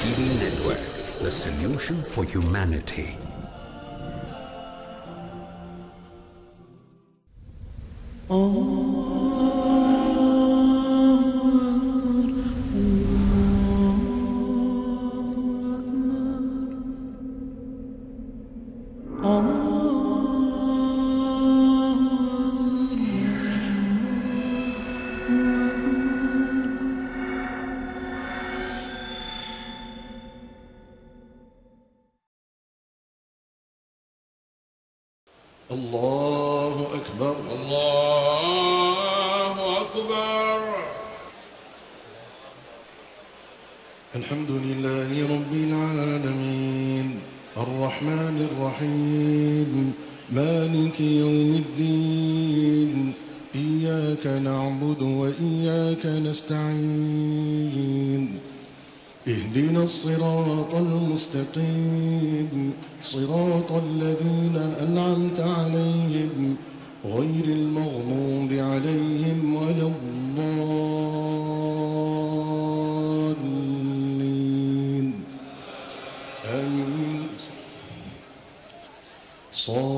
TV network, the solution for humanity. Oh. نعبد وإياك نستعين. اهدنا الصراط المستقيم. صراط الذين أنعمت عليهم غير المغضوب عليهم ولا الضالين. آمين. صاد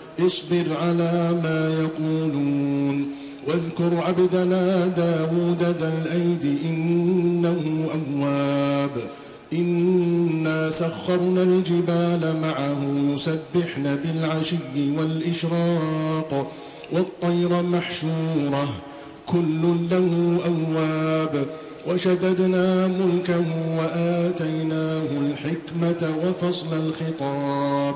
اصبر على ما يقولون واذكر عبدنا داود ذا الأيد إنه أواب إنا سخرنا الجبال معه يسبحن بالعشي والإشراق والطير محشورة كل له أواب وشددنا ملكه وآتيناه الآية وفصل الخطاب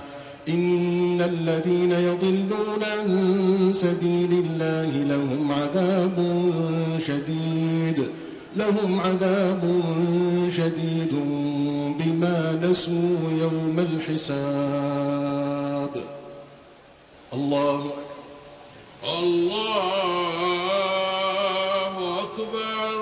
الذين يضلون عن سبيل الله لهم عذاب شديد لهم عذاب شديد بما نسوا يوم الحساب. الله الله أكبر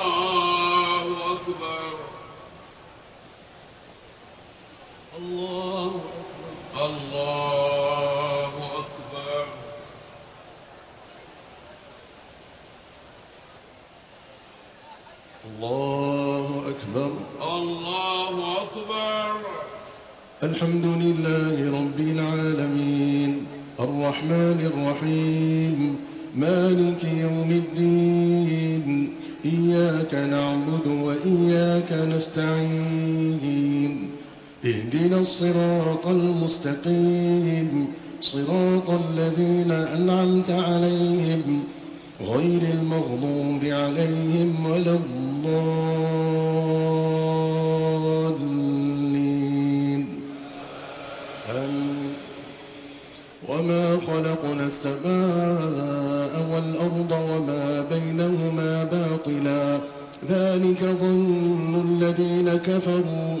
الصراط المستقيم. صراط الذين أنعمت عليهم غير المغضوب عليهم ولا الضالين. وما خلقنا السماء والأرض وما بينهما باطلا. ذلك ظن الذين كفروا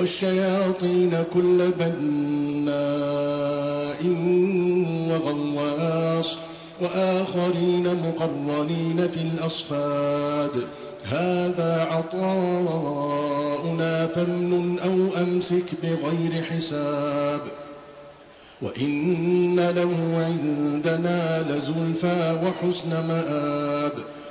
والشياطين كل بناء وغواص وآخرين مقرنين في الأصفاد. هذا عطاؤنا فامنن أو أمسك بغير حساب. وإن له عندنا لزلفى وحسن مآب.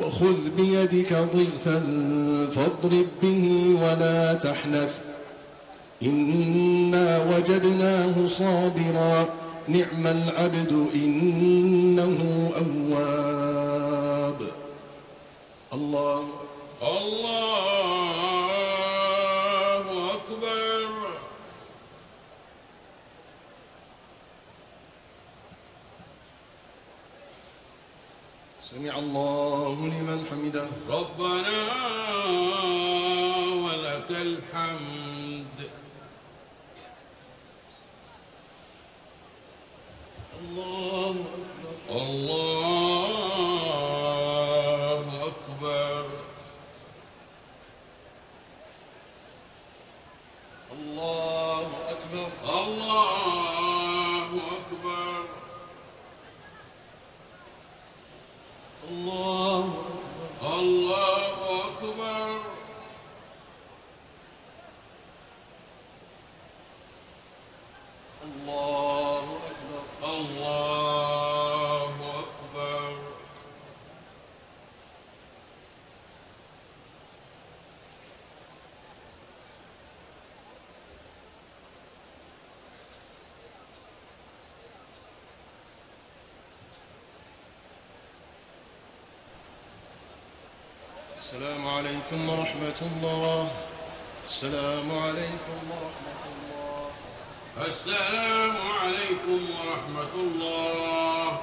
وخذ بيدك ضغثا فاضرب به ولا تحنث. إنا وجدناه صابرا. نعم العبد إنه أواب. الله الله أكبر. سمع الله لمن حمده ربنا ولك الحمد الله أكبر الله أكبر الله أكبر الله أكبر الله الله أكبر الله أكبر الله أكبر السلام عليكم ورحمة الله السلام عليكم ورحمة الله السلام عليكم ورحمة الله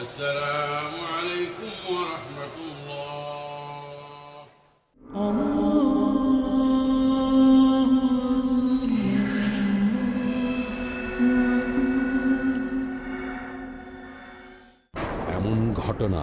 السلام عليكم ورحمة الله এমন ঘটনা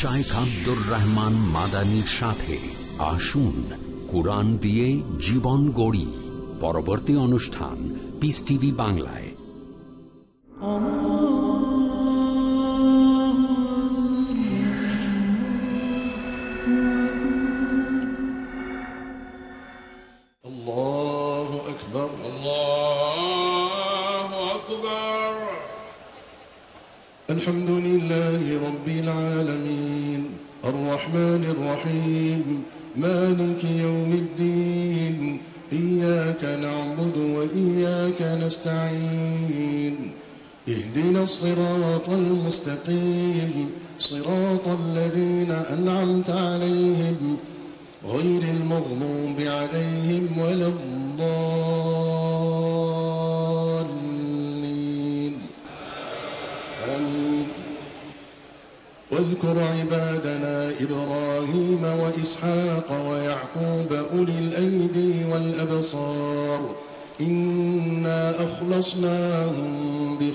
শাইখ আব্দুর রহমান মাদানির সাথে আসুন কোরআন দিয়ে জীবন গড়ি। পরবর্তী অনুষ্ঠান পিস টিভি বাংলায়। اهدنا الصراط المستقيم. صراط الذين أنعمت عليهم غير المغضوب عليهم ولا الضالين. آمين. واذكر عبادنا إبراهيم وإسحاق ويعقوب أولي الأيدي والأبصار. إنا أخلصناهم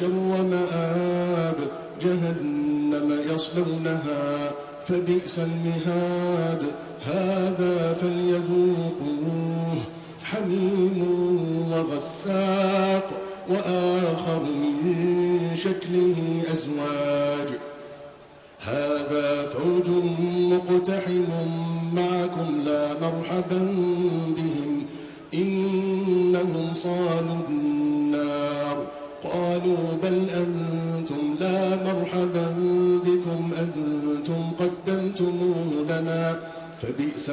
لشر مآب جهنم يصلونها فبئس المهاد. هذا فليذوقوه حميم وغساق وآخر من شكله أزواج. هذا فوج مقتحم معكم لا مرحبا. فبئس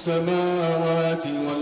السماوات والأرض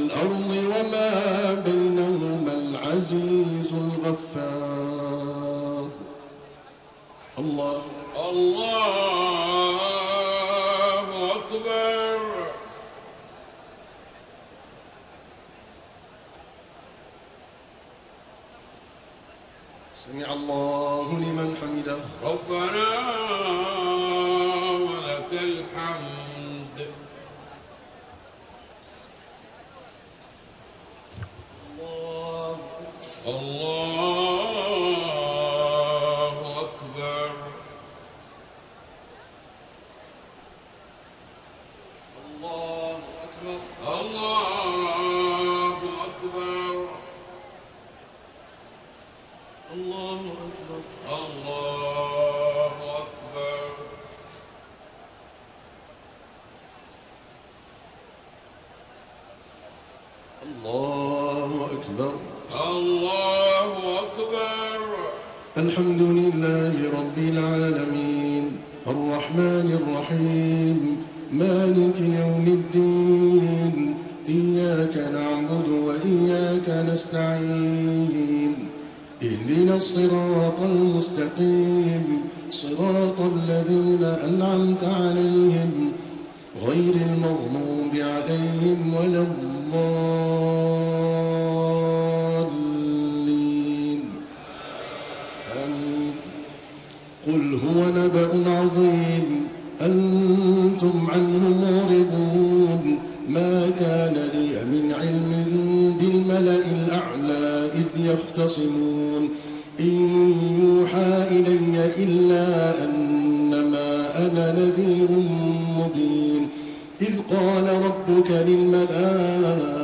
إذ يختصمون إن يوحى إلي إلا أنما أنا نذير مبين إذ قال ربك للملائكة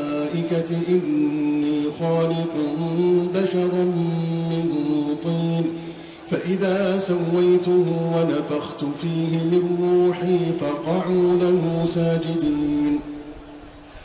إني خالق بشرا من طين فإذا سويته ونفخت فيه من روحي فقعوا له ساجدين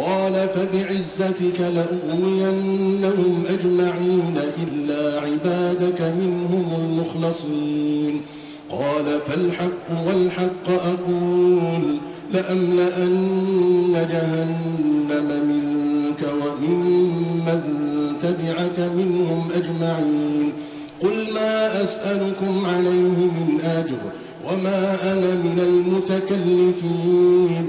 قال فبعزتك لأغوينهم أجمعين إلا عبادك منهم المخلصين. قال فالحق والحق أقول لأملأن جهنم منك وممن تبعك منهم أجمعين. قل ما أسألكم عليه من أجر وما أنا من المتكلفين.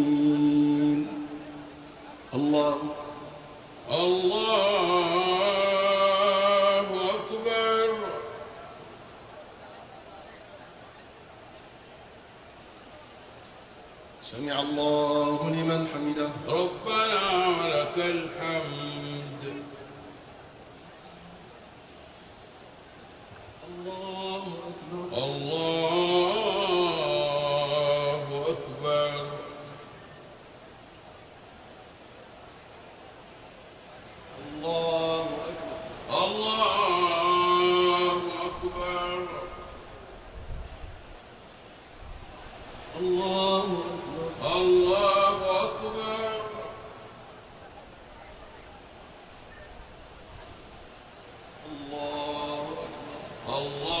الله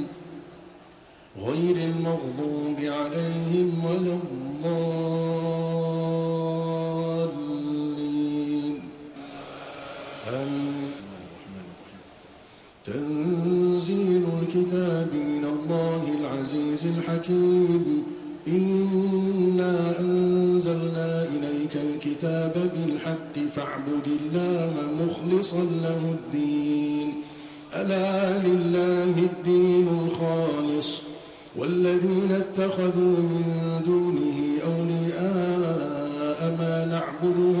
غير المغضوب عليهم ولا الضالين. تنزيل الكتاب من الله العزيز الحكيم. إنا أنزلنا إليك الكتاب بالحق فاعبد الله مخلصا له الدين. ألا لله الدين الخالق والذين اتخذوا من دونه أولياء ما نعبدهم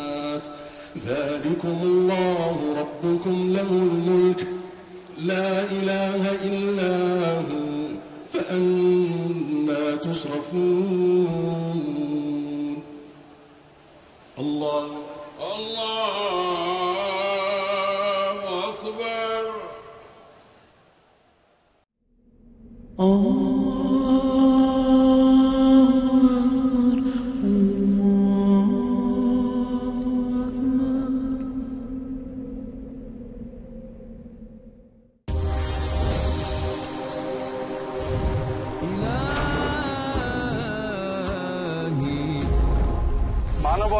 ذلكم الله ربكم له الملك. لا إله إلا هو فأنا تصرفون. الله. الله أكبر.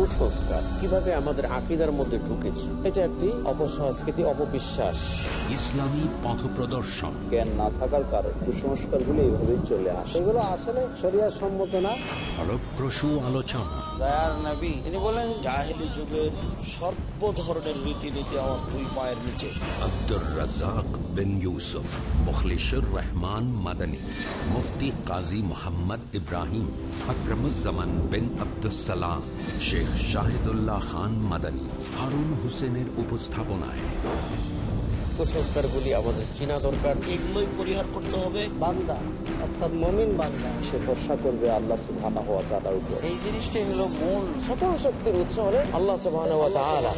কুসংস্কার। কীভাবে আমাদের আকিদার মধ্যে ঢুকেছে এটা একটি অপসংস্কৃতি অপবিশ্বাস। ইসলামী পথ প্রদর্শন। জ্ঞান না থাকার কারণে কুসংস্কারগুলো এইভাবেই চলে আসে। এগুলো আসলে শরিয়ার সম্মত না। ফলপ্রসূ আলোচনা। তিনি বলেন জাহেলি যুগের সর্ব ধরনের রীতিনীতি আমার দুই পায়ের নিচে। আব্দুর রাজাক বিন ইউসুফ মুখলিসুর রহমান মাদানী মুফতি কাজী মোহাম্মদ ইব্রাহিম আকরমুজ্জামান বিন আব্দুসালাম শেখ শাহিদুল্লাহ খান মাদানী হারুন হোসেনের উপস্থাপনায়। কুসংস্কারগুলি আমাদের চেনা দরকার। এগুলোই পরিহার করতে হবে। বান্দা অর্থাৎ মমিন বান্দা সে ভরসা করবে আল্লাহ সুবহানাহু ওয়া তাআলার উপর। এই জিনিসটাই হলো মূল। সকল শক্তির উৎস হলে আল্লাহ সুবহানাহু ওয়া তাআলা।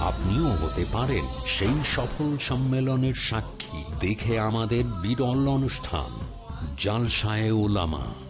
আপনিও হতে পারেন সেই সফল সম্মেলনের সাক্ষী। দেখে আমাদের বিরল অনুষ্ঠান জালসায় ওলামা